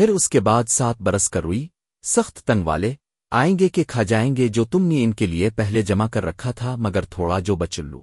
پھر اس کے بعد سات برس کر روئی، سخت تنگ والے، آئیں گے کہ کھا جائیں گے جو تم نے ان کے لیے پہلے جمع کر رکھا تھا مگر تھوڑا جو بچلو